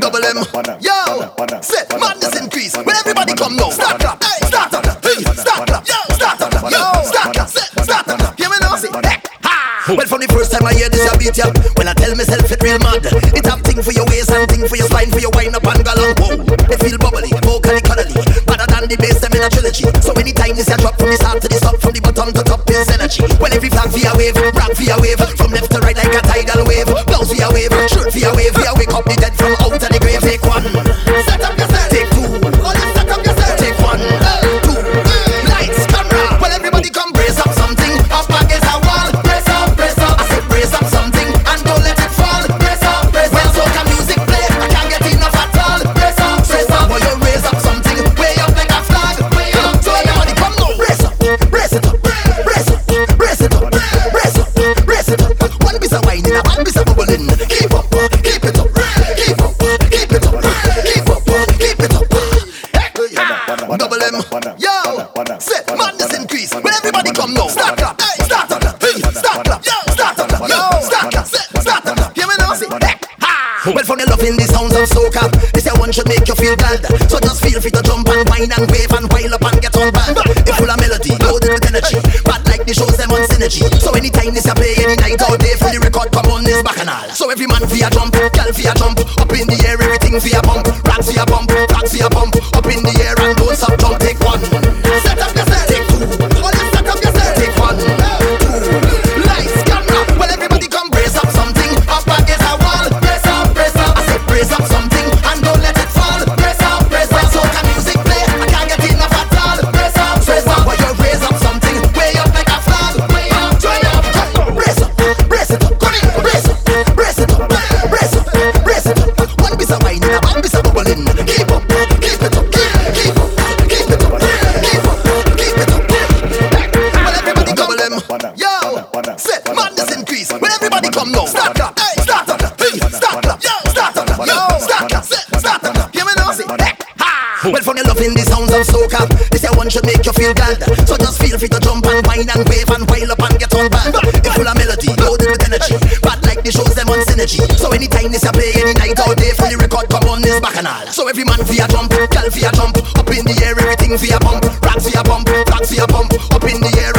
Double M. Yo. Set madness increase. When everybody come now. Start clap. Start up. Hey. Start clap. Start up. Yo. Start clap. Start up. Hear me now. Say. Well, from the first time I hear this, I beat ya. When I tell myself it real mad, it have thing for your waist and thing for your spine, for your wind up and galang. Whoa, they feel bubbly, vocally cuddly, better than the bass them in a trilogy. So anytime this a drop from the start to the energy. Well, every flag your wave, rock your wave, from left to right like a tidal wave, blouse your wave, shirt your wave, for wake up the dead from out of the grave. Madness increase. When everybody come now, start clap, hey, start up, hey, start clap, yo, start up, yo, start clap, start up. Hear me now, say, ha. Well, from the loving the sounds of soca, this one should make you feel glad. So just feel free to jump and whine and wave and wild up and get on band. It's full of melody, loaded with energy, bad like the shows them on synergy. So anytime this a play, any night all day, the record come on this bacchanal. So every man your jump, girl your jump, up in the air, everything your bump, for your bump, for your bump, up in the air Well, from the loving the sounds of soca, this here one should make you feel glad. So just feel free to jump and whine and wave and wild up and get on band. It's full of melody, loaded with energy, bad like the shows them on synergy. So anytime this a play, any night all day, the record come on this bacchanal. So every man for your jump, girl for your jump, up in the air, everything for your bump, rocks for your bump, rocks for your bump, up in the air